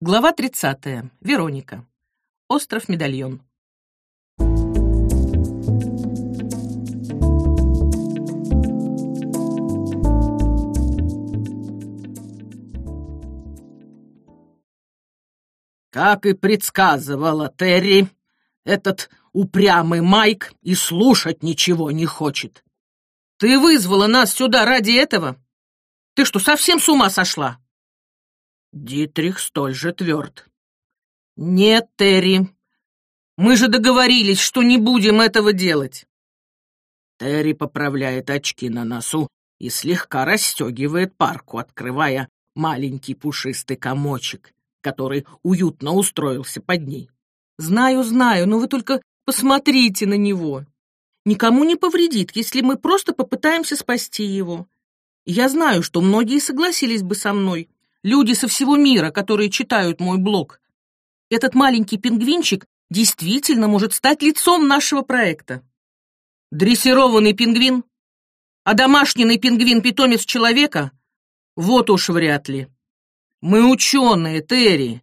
Глава 30. Вероника. Остров Медальон. Как и предсказывала Терри, этот упрямый Майк и слушать ничего не хочет. Ты вызвала нас сюда ради этого? Ты что, совсем с ума сошла? Дитрих столь же тверд. Нет, Терри, мы же договорились, что не будем этого делать. Терри поправляет очки на носу и слегка расстегивает парку, открывая маленький пушистый комочек, который уютно устроился под ней. Знаю, знаю, но вы только посмотрите на него. Никому не повредит, если мы просто попытаемся спасти его. Я знаю, что многие согласились бы со мной, люди со всего мира, которые читают мой блог. Этот маленький пингвинчик действительно может стать лицом нашего проекта. Дрессированный пингвин, а домашний пингвин-питомец человека? Вот уж вряд ли. Мы ученые, Терри,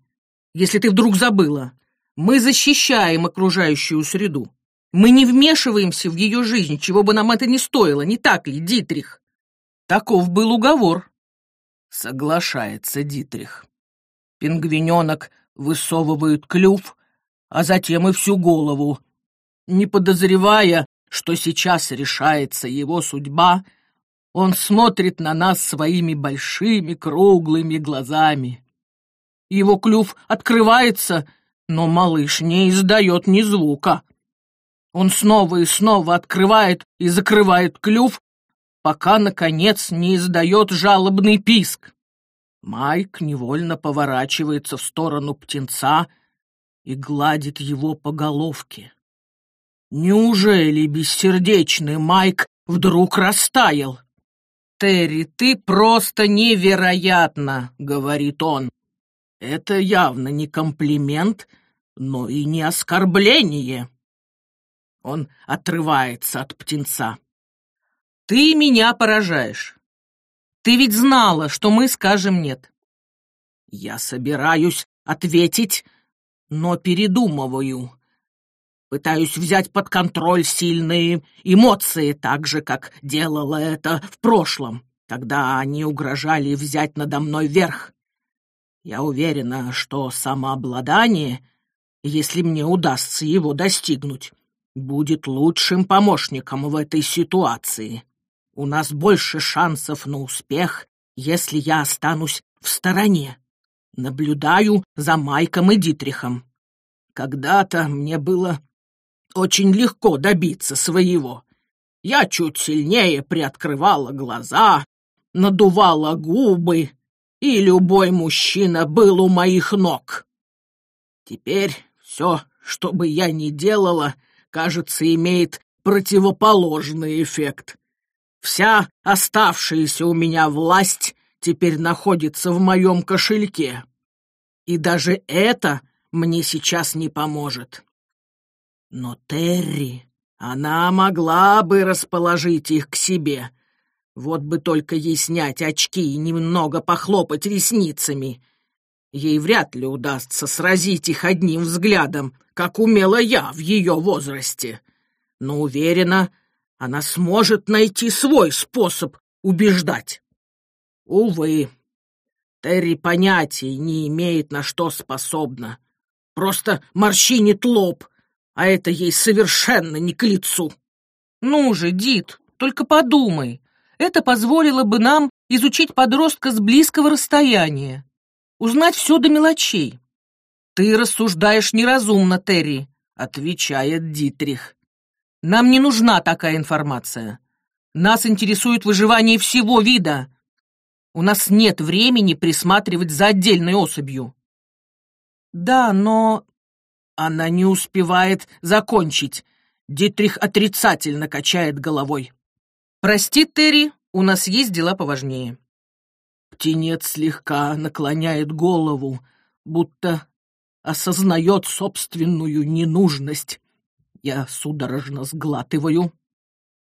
если ты вдруг забыла. Мы защищаем окружающую среду. Мы не вмешиваемся в ее жизнь, чего бы нам это ни стоило, не так ли, Дитрих? Таков был уговор. Соглашается Дитрих. Пингвиненок высовывает клюв, а затем и всю голову. Не подозревая, что сейчас решается его судьба, он смотрит на нас своими большими круглыми глазами. Его клюв открывается, но малыш не издает ни звука. Он снова и снова открывает и закрывает клюв, пока, наконец, не издает жалобный писк. Майк невольно поворачивается в сторону птенца и гладит его по головке. Неужели бессердечный Майк вдруг растаял? «Терри, ты просто невероятно!» — говорит он. Это явно не комплимент, но и не оскорбление. Он отрывается от птенца. Ты меня поражаешь. Ты ведь знала, что мы скажем «нет». Я собираюсь ответить, но передумываю. Пытаюсь взять под контроль сильные эмоции, так же, как делала это в прошлом, когда они угрожали взять надо мной верх. Я уверена, что самообладание, если мне удастся его достигнуть, будет лучшим помощником в этой ситуации. У нас больше шансов на успех, если я останусь в стороне. Наблюдаю за Майком и Дитрихом. Когда-то мне было очень легко добиться своего. Я чуть сильнее приоткрывала глаза, надувала губы, и любой мужчина был у моих ног. Теперь все, что бы я ни делала, кажется, имеет противоположный эффект. Вся оставшаяся у меня власть теперь находится в моем кошельке. И даже это мне сейчас не поможет. Но Терри, она могла бы расположить их к себе. Вот бы только ей снять очки и немного похлопать ресницами. Ей вряд ли удастся сразить их одним взглядом, как умела я в ее возрасте. Но уверена, она сможет найти свой способ убеждать. Увы, Терри понятия не имеет, на что способна. Просто морщинит лоб, а это ей совершенно не к лицу. Ну же, Дит, только подумай. Это позволило бы нам изучить подростка с близкого расстояния, узнать все до мелочей. Ты рассуждаешь неразумно, Терри, отвечает Дитрих. Нам не нужна такая информация. Нас интересует выживание всего вида. У нас нет времени присматривать за отдельной особью. Да, но... Она не успевает закончить. Дитрих отрицательно качает головой. Прости, Терри, у нас есть дела поважнее. Птенец слегка наклоняет голову, будто осознает собственную ненужность. Я судорожно сглатываю.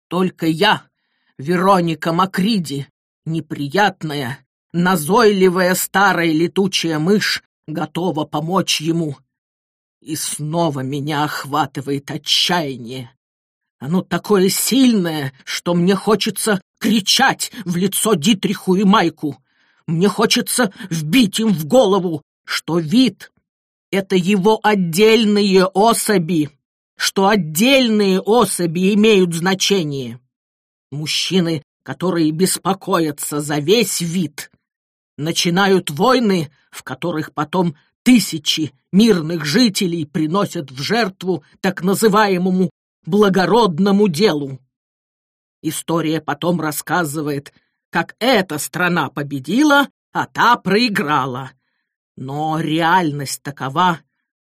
Только я, Вероника Макриди, неприятная, назойливая старая летучая мышь, готова помочь ему. И снова меня охватывает отчаяние. Оно такое сильное, что мне хочется кричать в лицо Дитриху и Майку. Мне хочется вбить им в голову, что вид — это его отдельные особи, что отдельные особи имеют значение. Мужчины, которые беспокоятся за весь вид, начинают войны, в которых потом тысячи мирных жителей приносят в жертву так называемому благородному делу. История потом рассказывает, как эта страна победила, а та проиграла. Но реальность такова,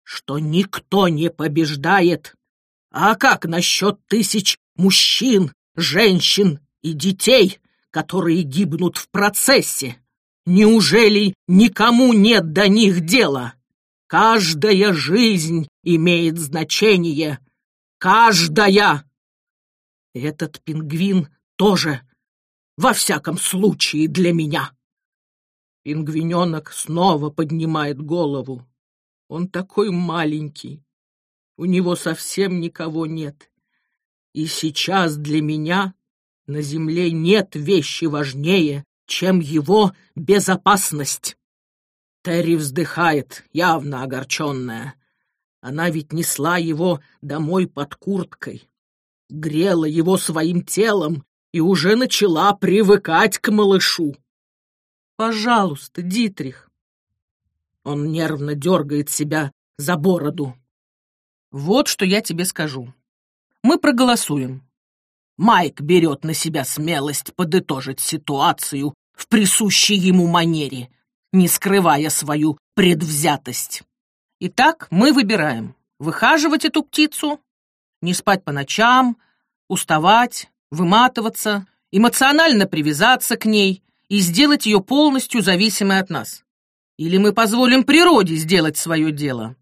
что никто не побеждает. А как насчет тысяч мужчин, женщин и детей, которые гибнут в процессе? Неужели никому нет до них дела? Каждая жизнь имеет значение. Каждая! Этот пингвин тоже, во всяком случае, для меня. Пингвиненок снова поднимает голову. Он такой маленький. У него совсем никого нет. И сейчас для меня на земле нет вещи важнее, чем его безопасность. Терри вздыхает, явно огорченная. Она ведь несла его домой под курткой, грела его своим телом и уже начала привыкать к малышу. «Пожалуйста, Дитрих!» Он нервно дергает себя за бороду. «Вот что я тебе скажу. Мы проголосуем. Майк берет на себя смелость подытожить ситуацию в присущей ему манере, не скрывая свою предвзятость. Итак, мы выбираем, выхаживать эту птицу, не спать по ночам, уставать, выматываться, эмоционально привязаться к ней и сделать ее полностью зависимой от нас. Или мы позволим природе сделать свое дело?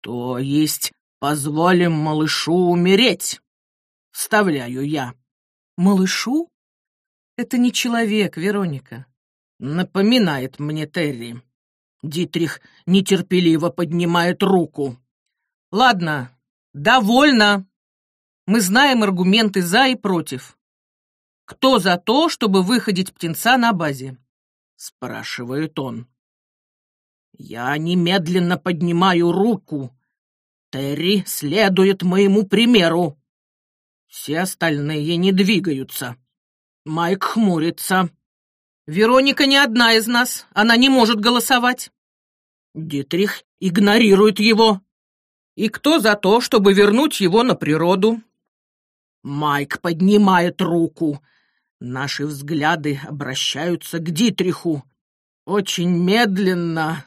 То есть позволим малышу умереть вставляю я. Малышу? Это не человек, Вероника. Напоминает мне Терри. Дитрих нетерпеливо поднимает руку. Ладно, довольно. Мы знаем аргументы за и против. Кто за то, чтобы выходить птенца на базе? Спрашивает он. Я немедленно поднимаю руку. Терри следует моему примеру. Все остальные не двигаются. Майк хмурится. Вероника не одна из нас. Она не может голосовать. Дитрих игнорирует его. И кто за то, чтобы вернуть его на природу? Майк поднимает руку. Наши взгляды обращаются к Дитриху. Очень медленно,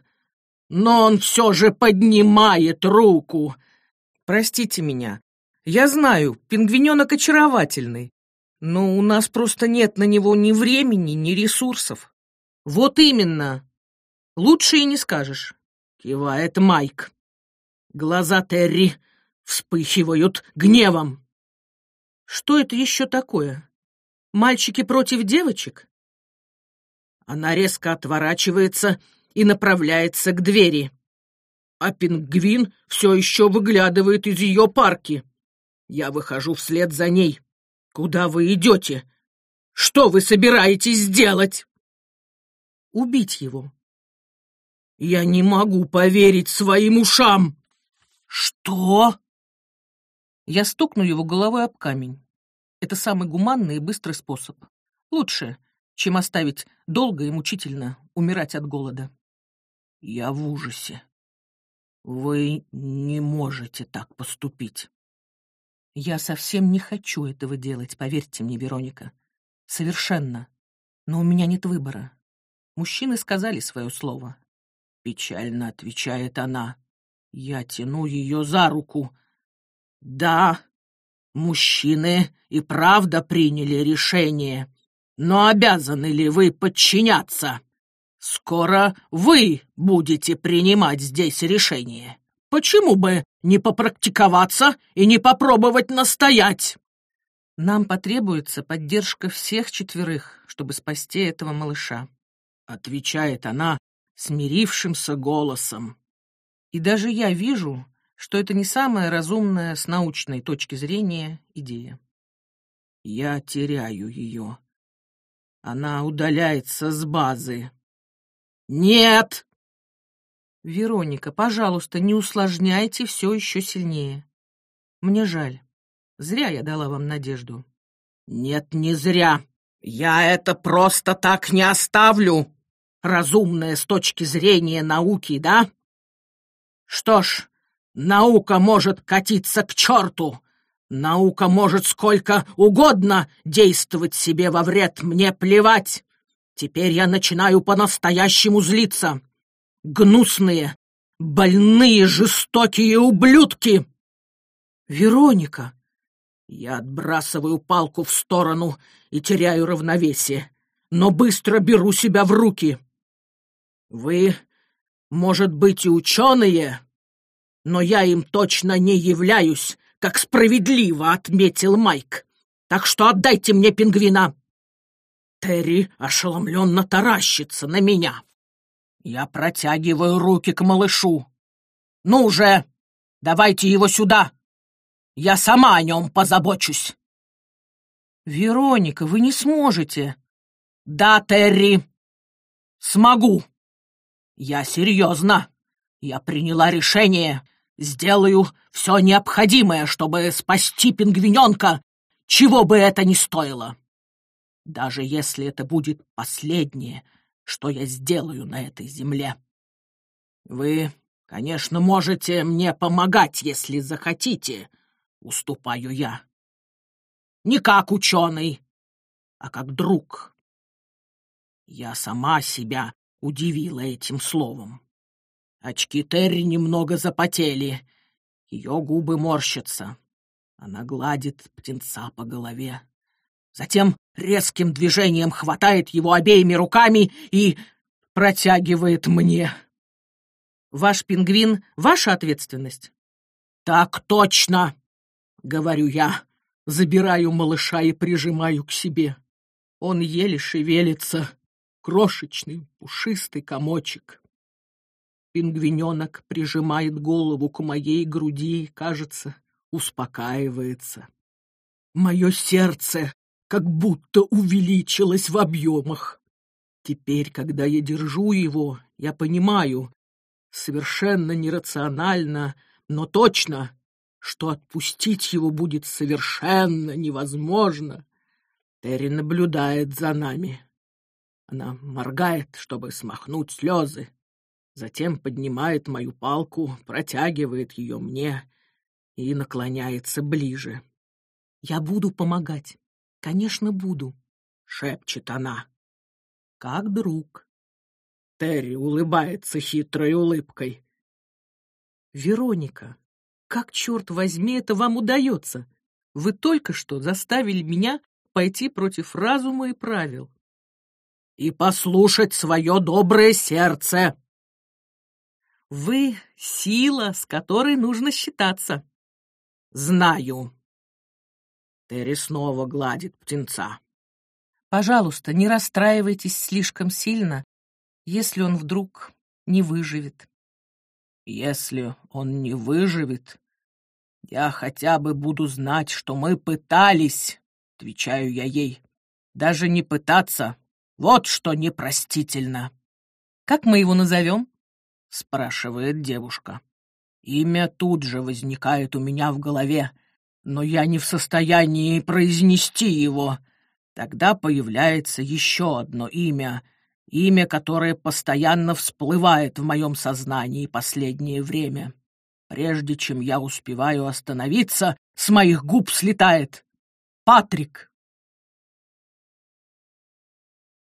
но он все же поднимает руку. Простите меня, я знаю, пингвиненок очаровательный, но у нас просто нет на него ни времени, ни ресурсов. Вот именно. Лучше и не скажешь. Кивает Майк. Глаза Терри вспыхивают гневом. Что это еще такое? Мальчики против девочек? Она резко отворачивается и направляется к двери. А пингвин все еще выглядывает из ее парки. Я выхожу вслед за ней. Куда вы идете? Что вы собираетесь сделать? Убить его. Я не могу поверить своим ушам. Что? Я стукну его головой об камень. Это самый гуманный и быстрый способ. Лучше, чем оставить долго и мучительно умирать от голода. Я в ужасе. Вы не можете так поступить. Я совсем не хочу этого делать, поверьте мне, Вероника. Совершенно. Но у меня нет выбора. Мужчины сказали свое слово. Печально отвечает она. Я тяну ее за руку. Да, мужчины и правда приняли решение. Но обязаны ли вы подчиняться? Скоро вы будете принимать здесь решение. Почему бы не попрактиковаться и не попробовать настоять? Нам потребуется поддержка всех четверых, чтобы спасти этого малыша. Отвечает она смирившимся голосом. И даже я вижу, что это не самая разумная с научной точки зрения идея. Я теряю ее. Она удаляется с базы. Нет! Вероника, пожалуйста, не усложняйте все еще сильнее. Мне жаль. Зря я дала вам надежду. Нет, не зря. Я это просто так не оставлю. Разумное с точки зрения науки, да? Что ж, наука может катиться к черту. Наука может сколько угодно действовать себе во вред, мне плевать. Теперь я начинаю по-настоящему злиться. Гнусные, больные, жестокие ублюдки! Вероника! Я отбрасываю палку в сторону и теряю равновесие, но быстро беру себя в руки. Вы, может быть, и ученые, но я им точно не являюсь, как справедливо отметил Майк. Так что отдайте мне пингвина. Терри ошеломленно таращится на меня. Я протягиваю руки к малышу. Ну же, давайте его сюда. Я сама о нем позабочусь. Вероника, вы не сможете. Да, Терри, смогу. Я серьезно. Я приняла решение. Сделаю все необходимое, чтобы спасти пингвиненка, чего бы это ни стоило. Даже если это будет последнее, что я сделаю на этой земле. Вы, конечно, можете мне помогать, если захотите, уступаю я. Не как ученый, а как друг. Я сама себя удивила этим словом. Очки Терри немного запотели, ее губы морщатся. Она гладит птенца по голове. Затем резким движением хватает его обеими руками и протягивает мне. «Ваш пингвин — ваша ответственность?» «Так точно!» — говорю я, забираю малыша и прижимаю к себе. Он еле шевелится, крошечный пушистый комочек. Пингвиненок прижимает голову к моей груди и, кажется, успокаивается. Мое сердце как будто увеличилось в объемах. Теперь, когда я держу его, я понимаю, совершенно нерационально, но точно, что отпустить его будет совершенно невозможно. Терри наблюдает за нами. Она моргает, чтобы смахнуть слезы. Затем поднимает мою палку, протягивает ее мне и наклоняется ближе. «Я буду помогать. Конечно, буду», — шепчет она. «Как друг». Терри улыбается хитрой улыбкой. «Вероника, как, черт возьми, это вам удается? Вы только что заставили меня пойти против разума и правил и послушать свое доброе сердце. Вы — сила, с которой нужно считаться. Знаю. Терри снова гладит птенца. Пожалуйста, не расстраивайтесь слишком сильно, если он вдруг не выживет. Если он не выживет, я хотя бы буду знать, что мы пытались, отвечаю я ей. Даже не пытаться, вот что непростительно. Как мы его назовем? спрашивает девушка. Имя тут же возникает у меня в голове, но я не в состоянии произнести его. Тогда появляется еще одно имя, имя, которое постоянно всплывает в моем сознании последнее время. Прежде чем я успеваю остановиться, с моих губ слетает. Патрик.